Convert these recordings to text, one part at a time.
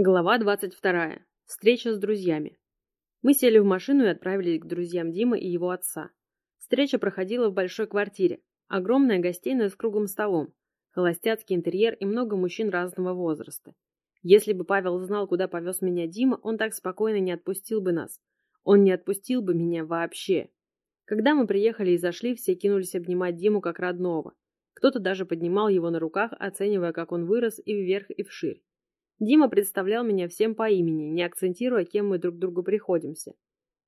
Глава 22. Встреча с друзьями. Мы сели в машину и отправились к друзьям Димы и его отца. Встреча проходила в большой квартире. Огромная гостиная с круглым столом, холостяцкий интерьер и много мужчин разного возраста. Если бы Павел знал, куда повез меня Дима, он так спокойно не отпустил бы нас. Он не отпустил бы меня вообще. Когда мы приехали и зашли, все кинулись обнимать Диму как родного. Кто-то даже поднимал его на руках, оценивая, как он вырос и вверх, и вширь. Дима представлял меня всем по имени, не акцентируя, кем мы друг другу приходимся.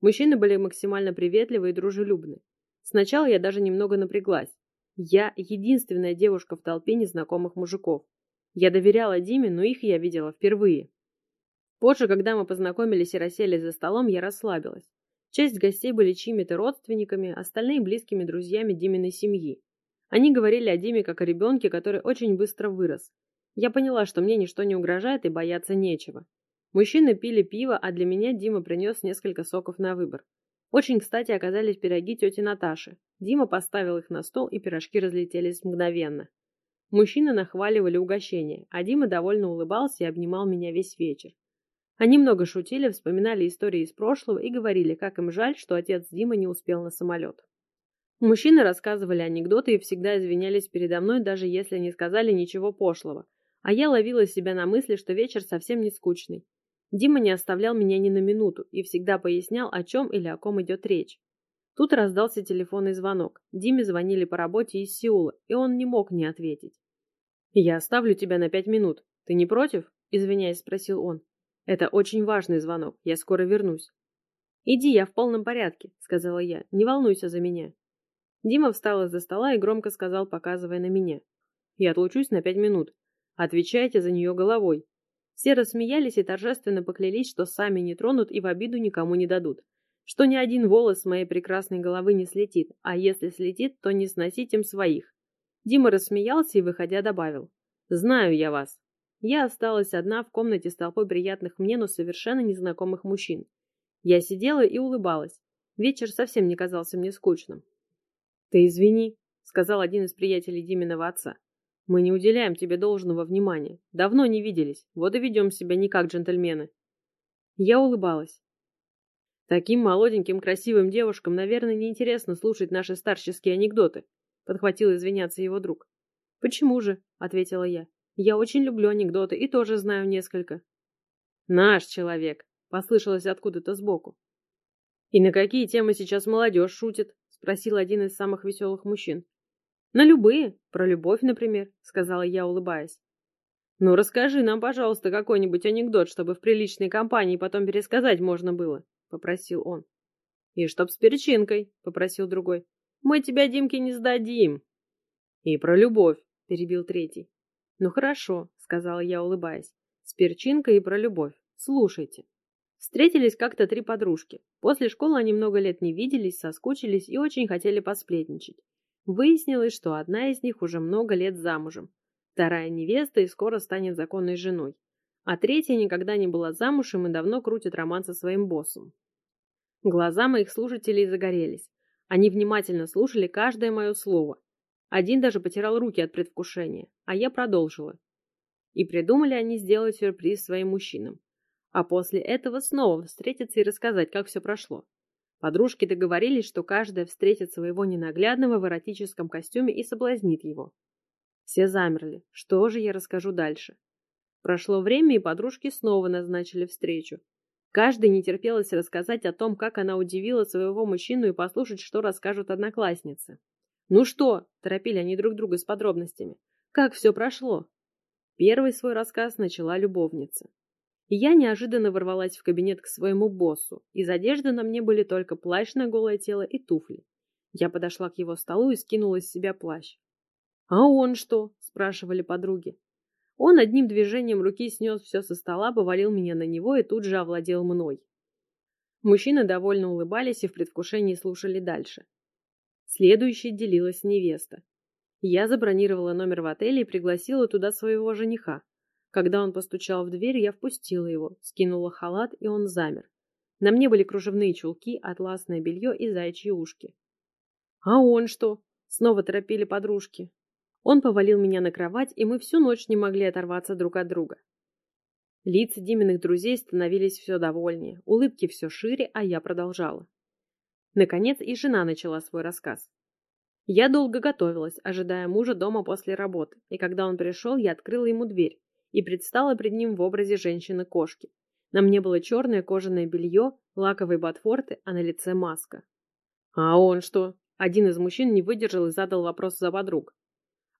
Мужчины были максимально приветливы и дружелюбны. Сначала я даже немного напряглась. Я единственная девушка в толпе незнакомых мужиков. Я доверяла Диме, но их я видела впервые. Позже, когда мы познакомились и расселись за столом, я расслабилась. Часть гостей были чьими-то родственниками, остальные близкими друзьями Диминой семьи. Они говорили о Диме как о ребенке, который очень быстро вырос, я поняла, что мне ничто не угрожает и бояться нечего. Мужчины пили пиво, а для меня Дима принес несколько соков на выбор. Очень кстати оказались пироги тети Наташи. Дима поставил их на стол, и пирожки разлетелись мгновенно. Мужчины нахваливали угощение, а Дима довольно улыбался и обнимал меня весь вечер. Они много шутили, вспоминали истории из прошлого и говорили, как им жаль, что отец Дима не успел на самолет. Мужчины рассказывали анекдоты и всегда извинялись передо мной, даже если не сказали ничего пошлого, а я ловила себя на мысли, что вечер совсем не скучный. Дима не оставлял меня ни на минуту и всегда пояснял, о чем или о ком идет речь. Тут раздался телефонный звонок. Диме звонили по работе из Сеула, и он не мог не ответить. «Я оставлю тебя на пять минут. Ты не против?» – извиняясь, спросил он. «Это очень важный звонок. Я скоро вернусь». «Иди, я в полном порядке», – сказала я. «Не волнуйся за меня». Дима встал из-за стола и громко сказал, показывая на меня. «Я отлучусь на пять минут. Отвечайте за нее головой. Все рассмеялись и торжественно поклялись, что сами не тронут и в обиду никому не дадут. Что ни один волос с моей прекрасной головы не слетит, а если слетит, то не сносить им своих. Дима рассмеялся и, выходя, добавил. «Знаю я вас». Я осталась одна в комнате с толпой приятных мне, но совершенно незнакомых мужчин. Я сидела и улыбалась. Вечер совсем не казался мне скучным. «Ты извини», — сказал один из приятелей Диминого отца. Мы не уделяем тебе должного внимания. Давно не виделись, вот и ведем себя не как джентльмены. Я улыбалась. Таким молоденьким красивым девушкам, наверное, неинтересно слушать наши старческие анекдоты, подхватил извиняться его друг. Почему же? ответила я. Я очень люблю анекдоты и тоже знаю несколько. Наш человек, послышалось откуда-то сбоку. И на какие темы сейчас молодежь шутит? спросил один из самых веселых мужчин. На любые, про любовь, например, сказала я, улыбаясь. Ну, расскажи нам, пожалуйста, какой-нибудь анекдот, чтобы в приличной компании потом пересказать можно было, попросил он. И чтоб с перчинкой, попросил другой. Мы тебя, Димке, не сдадим. И про любовь, перебил третий. Ну хорошо, сказала я, улыбаясь. С перчинкой и про любовь. Слушайте. Встретились как-то три подружки. После школы они много лет не виделись, соскучились и очень хотели посплетничать. Выяснилось, что одна из них уже много лет замужем, вторая невеста и скоро станет законной женой, а третья никогда не была замужем и давно крутит роман со своим боссом. Глаза моих слушателей загорелись. Они внимательно слушали каждое мое слово. Один даже потирал руки от предвкушения, а я продолжила. И придумали они сделать сюрприз своим мужчинам. А после этого снова встретиться и рассказать, как все прошло. Подружки договорились, что каждая встретит своего ненаглядного в эротическом костюме и соблазнит его. Все замерли. Что же я расскажу дальше? Прошло время, и подружки снова назначили встречу. Каждый не терпелось рассказать о том, как она удивила своего мужчину и послушать, что расскажут одноклассницы. «Ну что?» – торопили они друг друга с подробностями. «Как все прошло?» Первый свой рассказ начала любовница. Я неожиданно ворвалась в кабинет к своему боссу. Из одежды на мне были только плащ на голое тело и туфли. Я подошла к его столу и скинула с себя плащ. «А он что?» – спрашивали подруги. Он одним движением руки снес все со стола, повалил меня на него и тут же овладел мной. Мужчины довольно улыбались и в предвкушении слушали дальше. Следующей делилась невеста. Я забронировала номер в отеле и пригласила туда своего жениха. Когда он постучал в дверь, я впустила его, скинула халат, и он замер. На мне были кружевные чулки, атласное белье и заячьи ушки. «А он что?» — снова торопили подружки. Он повалил меня на кровать, и мы всю ночь не могли оторваться друг от друга. Лица Диминых друзей становились все довольнее, улыбки все шире, а я продолжала. Наконец и жена начала свой рассказ. Я долго готовилась, ожидая мужа дома после работы, и когда он пришел, я открыла ему дверь и предстала пред ним в образе женщины-кошки. На мне было черное кожаное белье, лаковые ботфорты, а на лице маска. «А он что?» Один из мужчин не выдержал и задал вопрос за подруг.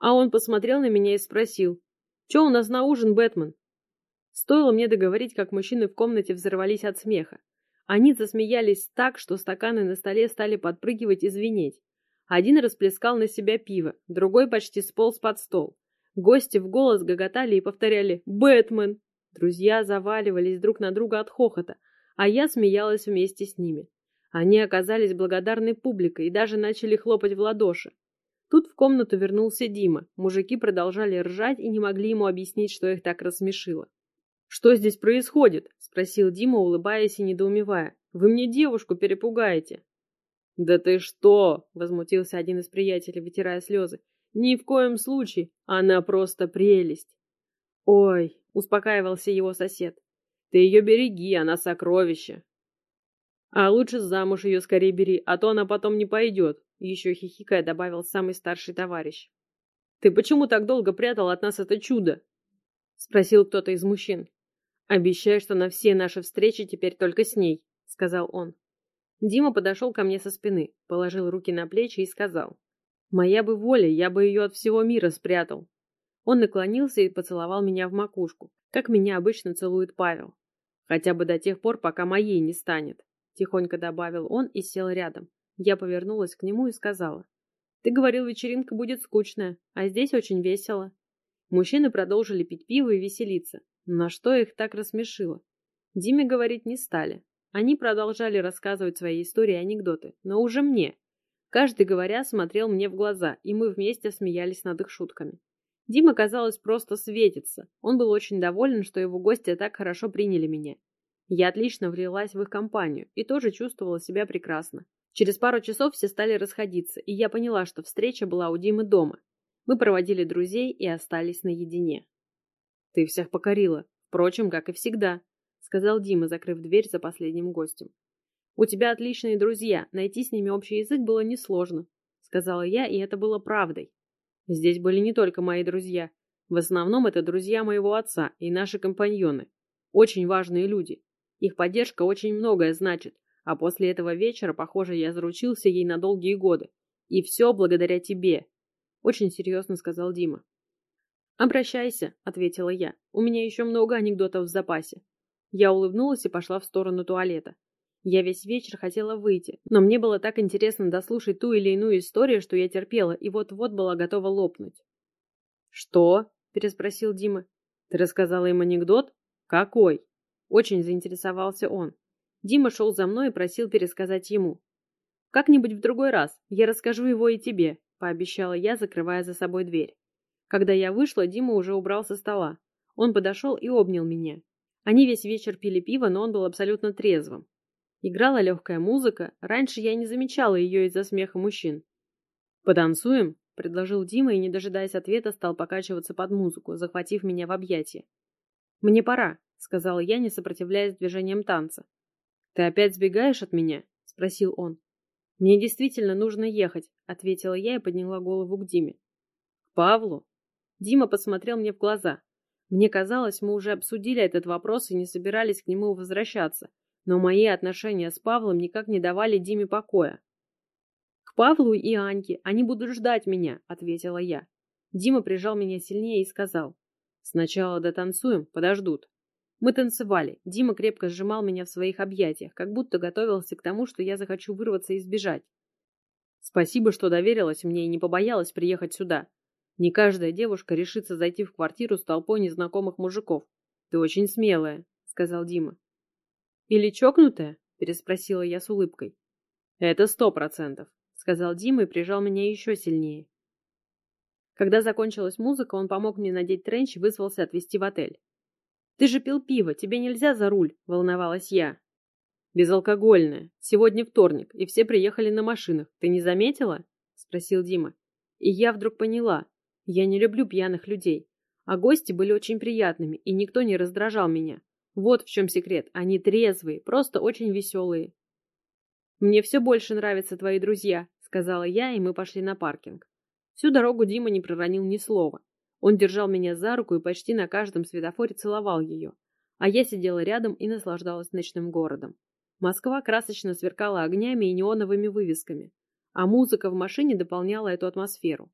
А он посмотрел на меня и спросил. «Че у нас на ужин, Бэтмен?» Стоило мне договорить, как мужчины в комнате взорвались от смеха. Они засмеялись так, что стаканы на столе стали подпрыгивать и звенеть. Один расплескал на себя пиво, другой почти сполз под стол. Гости в голос гоготали и повторяли «Бэтмен!». Друзья заваливались друг на друга от хохота, а я смеялась вместе с ними. Они оказались благодарной публикой и даже начали хлопать в ладоши. Тут в комнату вернулся Дима. Мужики продолжали ржать и не могли ему объяснить, что их так рассмешило. «Что здесь происходит?» — спросил Дима, улыбаясь и недоумевая. «Вы мне девушку перепугаете». «Да ты что!» — возмутился один из приятелей, вытирая слезы. «Ни в коем случае! Она просто прелесть!» «Ой!» — успокаивался его сосед. «Ты ее береги, она сокровище!» «А лучше замуж ее скорее бери, а то она потом не пойдет!» — еще хихикая добавил самый старший товарищ. «Ты почему так долго прятал от нас это чудо?» — спросил кто-то из мужчин. «Обещаю, что на все наши встречи теперь только с ней», — сказал он. Дима подошел ко мне со спины, положил руки на плечи и сказал. «Моя бы воля, я бы ее от всего мира спрятал». Он наклонился и поцеловал меня в макушку, как меня обычно целует Павел. «Хотя бы до тех пор, пока моей не станет», — тихонько добавил он и сел рядом. Я повернулась к нему и сказала. «Ты говорил, вечеринка будет скучная, а здесь очень весело». Мужчины продолжили пить пиво и веселиться. На что их так рассмешило? Диме говорить не стали, они продолжали рассказывать свои истории и анекдоты, но уже мне. Каждый, говоря, смотрел мне в глаза, и мы вместе смеялись над их шутками. Дима, казалось, просто светится. Он был очень доволен, что его гости так хорошо приняли меня. Я отлично влилась в их компанию и тоже чувствовала себя прекрасно. Через пару часов все стали расходиться, и я поняла, что встреча была у Димы дома. Мы проводили друзей и остались наедине. «Ты всех покорила, впрочем, как и всегда», сказал Дима, закрыв дверь за последним гостем. «У тебя отличные друзья, найти с ними общий язык было несложно», сказала я, и это было правдой. Здесь были не только мои друзья. В основном это друзья моего отца и наши компаньоны. Очень важные люди. Их поддержка очень многое значит, а после этого вечера, похоже, я заручился ей на долгие годы. И все благодаря тебе», — очень серьезно сказал Дима. «Обращайся», — ответила я. «У меня еще много анекдотов в запасе. Я улыбнулась и пошла в сторону туалета. Я весь вечер хотела выйти, но мне было так интересно дослушать ту или иную историю, что я терпела и вот-вот была готова лопнуть. «Что?» – переспросил Дима. «Ты рассказала им анекдот? Какой?» Очень заинтересовался он. Дима шел за мной и просил пересказать ему. «Как-нибудь в другой раз. Я расскажу его и тебе», – пообещала я, закрывая за собой дверь. Когда я вышла, Дима уже убрал со стола. Он подошел и обнял меня. Они весь вечер пили пиво, но он был абсолютно трезвым. Играла легкая музыка, раньше я не замечала ее из-за смеха мужчин. «Потанцуем?» – предложил Дима и, не дожидаясь ответа, стал покачиваться под музыку, захватив меня в объятия. «Мне пора», – сказала я, не сопротивляясь движениям танца. «Ты опять сбегаешь от меня?» – спросил он. «Мне действительно нужно ехать», – ответила я и подняла голову к Диме. «К Павлу?» Дима посмотрел мне в глаза. Мне казалось, мы уже обсудили этот вопрос и не собирались к нему возвращаться, но мои отношения с Павлом никак не давали Диме покоя. «К Павлу и Аньке, они будут ждать меня», — ответила я. Дима прижал меня сильнее и сказал. «Сначала дотанцуем, подождут». Мы танцевали. Дима крепко сжимал меня в своих объятиях, как будто готовился к тому, что я захочу вырваться и сбежать. Спасибо, что доверилась мне и не побоялась приехать сюда. Не каждая девушка решится зайти в квартиру с толпой незнакомых мужиков. Ты очень смелая, сказал Дима. Или чокнутая? переспросила я с улыбкой. Это сто процентов, сказал Дима и прижал меня еще сильнее. Когда закончилась музыка, он помог мне надеть тренч и вызвался отвезти в отель. «Ты же пил пиво, тебе нельзя за руль», — волновалась я. «Безалкогольное. Сегодня вторник, и все приехали на машинах. Ты не заметила?» — спросил Дима. И я вдруг поняла. Я не люблю пьяных людей. А гости были очень приятными, и никто не раздражал меня. Вот в чем секрет. Они трезвые, просто очень веселые. «Мне все больше нравятся твои друзья», — сказала я, и мы пошли на паркинг. Всю дорогу Дима не проронил ни слова. Он держал меня за руку и почти на каждом светофоре целовал ее. А я сидела рядом и наслаждалась ночным городом. Москва красочно сверкала огнями и неоновыми вывесками, а музыка в машине дополняла эту атмосферу.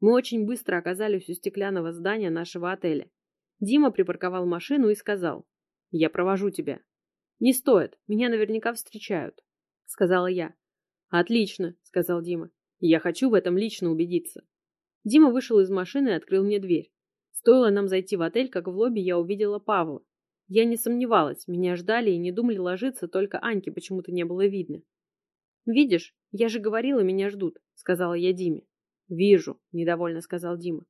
Мы очень быстро оказались у стеклянного здания нашего отеля. Дима припарковал машину и сказал, «Я провожу тебя». «Не стоит, меня наверняка встречают», — сказала я. «Отлично», — сказал Дима. «Я хочу в этом лично убедиться». Дима вышел из машины и открыл мне дверь. Стоило нам зайти в отель, как в лобби я увидела Павла. Я не сомневалась, меня ждали и не думали ложиться, только Аньки почему-то не было видно. «Видишь, я же говорила, меня ждут», — сказала я Диме. «Вижу», — недовольно сказал Дима.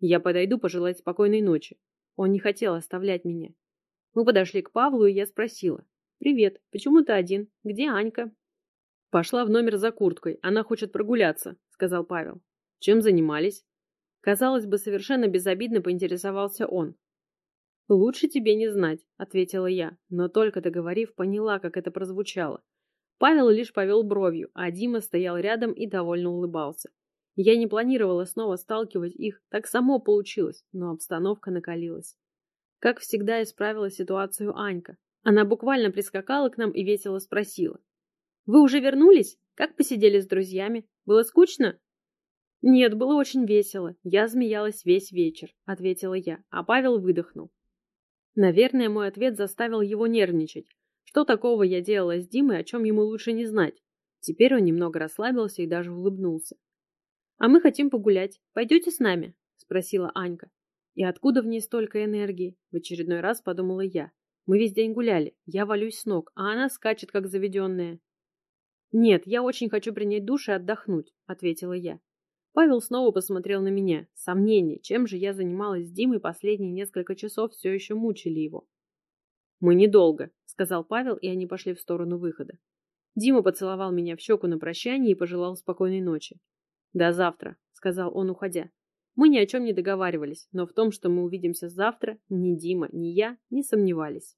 «Я подойду пожелать спокойной ночи». Он не хотел оставлять меня. Мы подошли к Павлу, и я спросила. «Привет, почему ты один? Где Анька?» «Пошла в номер за курткой, она хочет прогуляться», — сказал Павел. «Чем занимались?» Казалось бы, совершенно безобидно поинтересовался он. «Лучше тебе не знать», — ответила я, но только договорив, поняла, как это прозвучало. Павел лишь повел бровью, а Дима стоял рядом и довольно улыбался. Я не планировала снова сталкивать их, так само получилось, но обстановка накалилась. Как всегда исправила ситуацию Анька. Она буквально прискакала к нам и весело спросила. «Вы уже вернулись? Как посидели с друзьями? Было скучно?» «Нет, было очень весело. Я смеялась весь вечер», — ответила я, а Павел выдохнул. Наверное, мой ответ заставил его нервничать. Что такого я делала с Димой, о чем ему лучше не знать? Теперь он немного расслабился и даже улыбнулся. «А мы хотим погулять. Пойдете с нами?» — спросила Анька. «И откуда в ней столько энергии?» — в очередной раз подумала я. «Мы весь день гуляли. Я валюсь с ног, а она скачет, как заведенная». «Нет, я очень хочу принять душ и отдохнуть», — ответила я. Павел снова посмотрел на меня. Сомнения, чем же я занималась с Димой последние несколько часов, все еще мучили его. «Мы недолго», — сказал Павел, и они пошли в сторону выхода. Дима поцеловал меня в щеку на прощание и пожелал спокойной ночи. «До завтра», — сказал он, уходя. Мы ни о чем не договаривались, но в том, что мы увидимся завтра, ни Дима, ни я не сомневались.